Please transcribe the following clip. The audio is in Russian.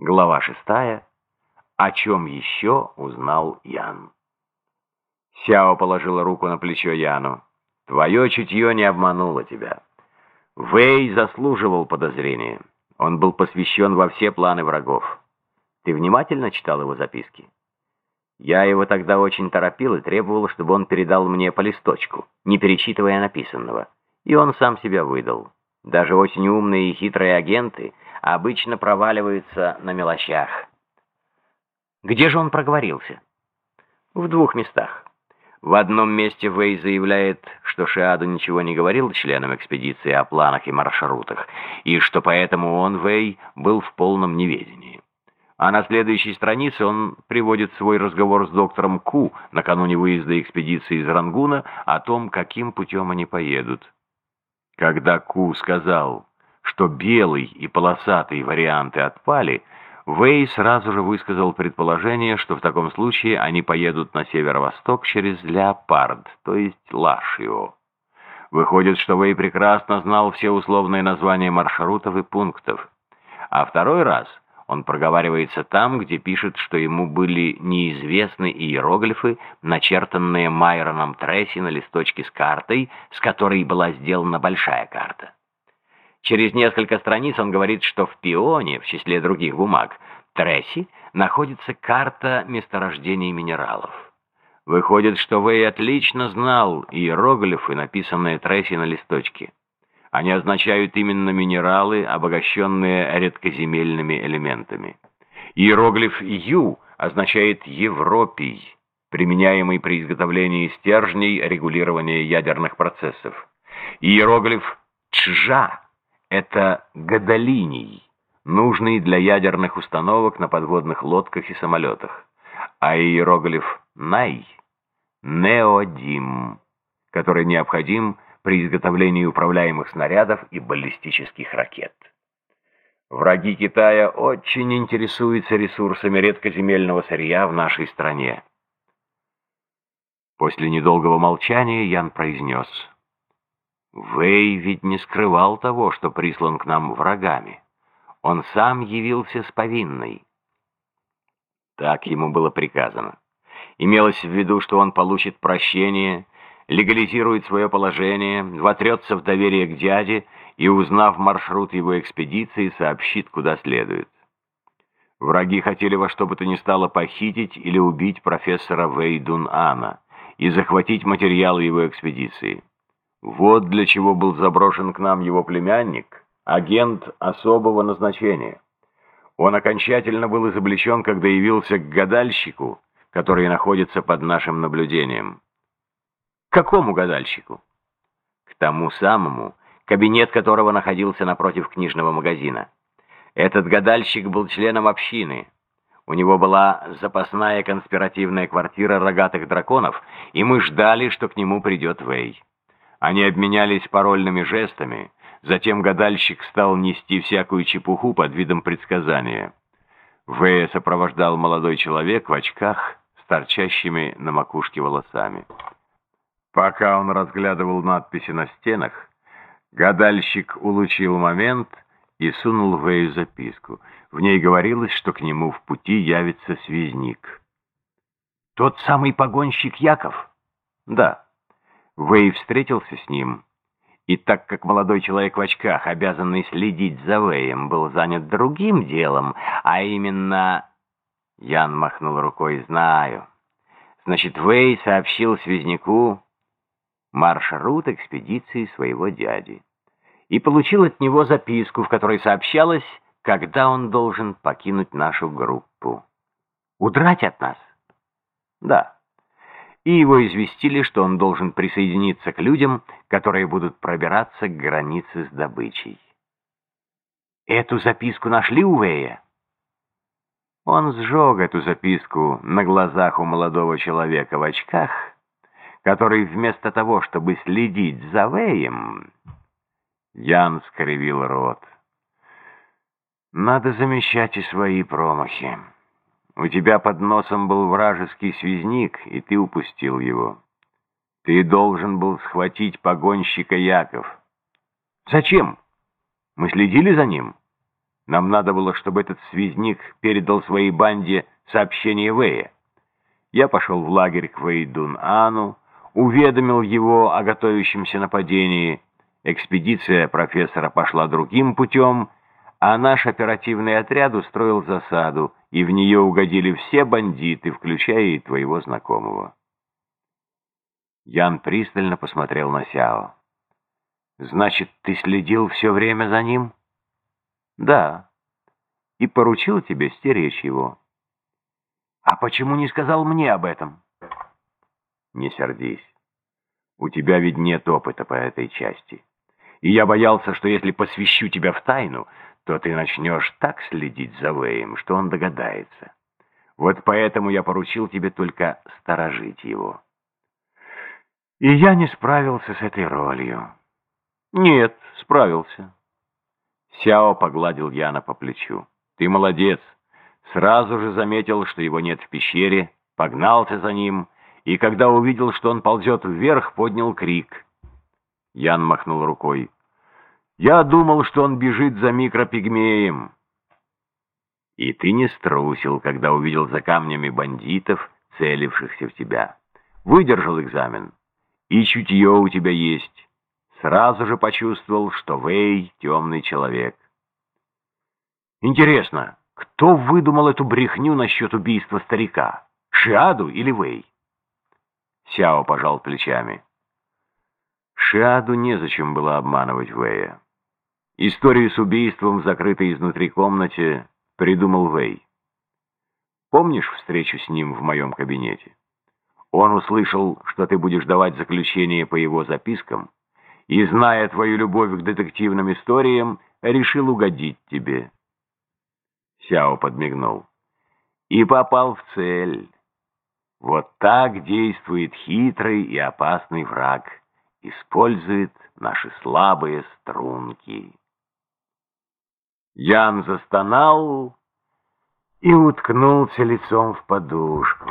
Глава шестая. О чем еще узнал Ян? Сяо положила руку на плечо Яну. Твое чутье не обмануло тебя. Вэй заслуживал подозрения. Он был посвящен во все планы врагов. Ты внимательно читал его записки? Я его тогда очень торопил и требовал, чтобы он передал мне по листочку, не перечитывая написанного. И он сам себя выдал. Даже очень умные и хитрые агенты — обычно проваливаются на мелочах. Где же он проговорился? В двух местах. В одном месте Вэй заявляет, что Шиаду ничего не говорил членам экспедиции о планах и маршрутах, и что поэтому он, Вэй, был в полном неведении. А на следующей странице он приводит свой разговор с доктором Ку накануне выезда экспедиции из Рангуна о том, каким путем они поедут. Когда Ку сказал что белый и полосатый варианты отпали, Вэй сразу же высказал предположение, что в таком случае они поедут на северо-восток через Леопард, то есть Лашио. Выходит, что Вэй прекрасно знал все условные названия маршрутов и пунктов. А второй раз он проговаривается там, где пишет, что ему были неизвестны иероглифы, начертанные Майроном Тресси на листочке с картой, с которой была сделана большая карта. Через несколько страниц он говорит, что в пионе, в числе других бумаг, Тресси, находится карта месторождений минералов. Выходит, что Вэй отлично знал иероглифы, написанные Тресси на листочке. Они означают именно минералы, обогащенные редкоземельными элементами. Иероглиф «Ю» означает «Европий», применяемый при изготовлении стержней регулирования ядерных процессов. Иероглиф «Чжа» Это гадолиний, нужный для ядерных установок на подводных лодках и самолетах. А иероглиф «най» — неодим, который необходим при изготовлении управляемых снарядов и баллистических ракет. Враги Китая очень интересуются ресурсами редкоземельного сырья в нашей стране. После недолгого молчания Ян произнес — Вэй ведь не скрывал того, что прислан к нам врагами. Он сам явился с повинной. Так ему было приказано. Имелось в виду, что он получит прощение, легализирует свое положение, вотрется в доверие к дяде и, узнав маршрут его экспедиции, сообщит, куда следует. Враги хотели во что бы то ни стало похитить или убить профессора Вэй Ана и захватить материалы его экспедиции. Вот для чего был заброшен к нам его племянник, агент особого назначения. Он окончательно был изобличен, когда явился к гадальщику, который находится под нашим наблюдением. К какому гадальщику? К тому самому, кабинет которого находился напротив книжного магазина. Этот гадальщик был членом общины. У него была запасная конспиративная квартира рогатых драконов, и мы ждали, что к нему придет Вэй. Они обменялись парольными жестами, затем гадальщик стал нести всякую чепуху под видом предсказания. Вэя сопровождал молодой человек в очках с торчащими на макушке волосами. Пока он разглядывал надписи на стенах, гадальщик улучил момент и сунул Вэю записку. В ней говорилось, что к нему в пути явится связник. «Тот самый погонщик Яков?» «Да». Вэй встретился с ним, и так как молодой человек в очках, обязанный следить за Вэем, был занят другим делом, а именно... Ян махнул рукой, знаю. Значит, Вэй сообщил связняку маршрут экспедиции своего дяди и получил от него записку, в которой сообщалось, когда он должен покинуть нашу группу. Удрать от нас? Да и его известили, что он должен присоединиться к людям, которые будут пробираться к границе с добычей. Эту записку нашли у Вэя? Он сжег эту записку на глазах у молодого человека в очках, который вместо того, чтобы следить за Вэем... Ян скривил рот. Надо замещать и свои промахи. У тебя под носом был вражеский связник, и ты упустил его. Ты должен был схватить погонщика Яков. Зачем? Мы следили за ним. Нам надо было, чтобы этот связник передал своей банде сообщение Вэя. Я пошел в лагерь к Вэйдун-Ану, уведомил его о готовящемся нападении. Экспедиция профессора пошла другим путем, а наш оперативный отряд устроил засаду, и в нее угодили все бандиты, включая и твоего знакомого. Ян пристально посмотрел на Сяо. «Значит, ты следил все время за ним?» «Да. И поручил тебе стеречь его». «А почему не сказал мне об этом?» «Не сердись. У тебя ведь нет опыта по этой части. И я боялся, что если посвящу тебя в тайну, то ты начнешь так следить за Вэем, что он догадается. Вот поэтому я поручил тебе только сторожить его». И я не справился с этой ролью. Нет, справился. Сяо погладил Яна по плечу. Ты молодец. Сразу же заметил, что его нет в пещере, погнался за ним, и когда увидел, что он ползет вверх, поднял крик. Ян махнул рукой. Я думал, что он бежит за микропигмеем. И ты не струсил, когда увидел за камнями бандитов, целившихся в тебя. Выдержал экзамен. И чутье у тебя есть. Сразу же почувствовал, что Вэй — темный человек. Интересно, кто выдумал эту брехню насчет убийства старика? Шиаду или Вэй? Сяо пожал плечами. Шиаду незачем было обманывать Вэя. Историю с убийством в закрытой изнутри комнате придумал Вэй. Помнишь встречу с ним в моем кабинете? Он услышал, что ты будешь давать заключение по его запискам, и, зная твою любовь к детективным историям, решил угодить тебе. Сяо подмигнул. И попал в цель. Вот так действует хитрый и опасный враг. Использует наши слабые струнки. Ян застонал и уткнулся лицом в подушку.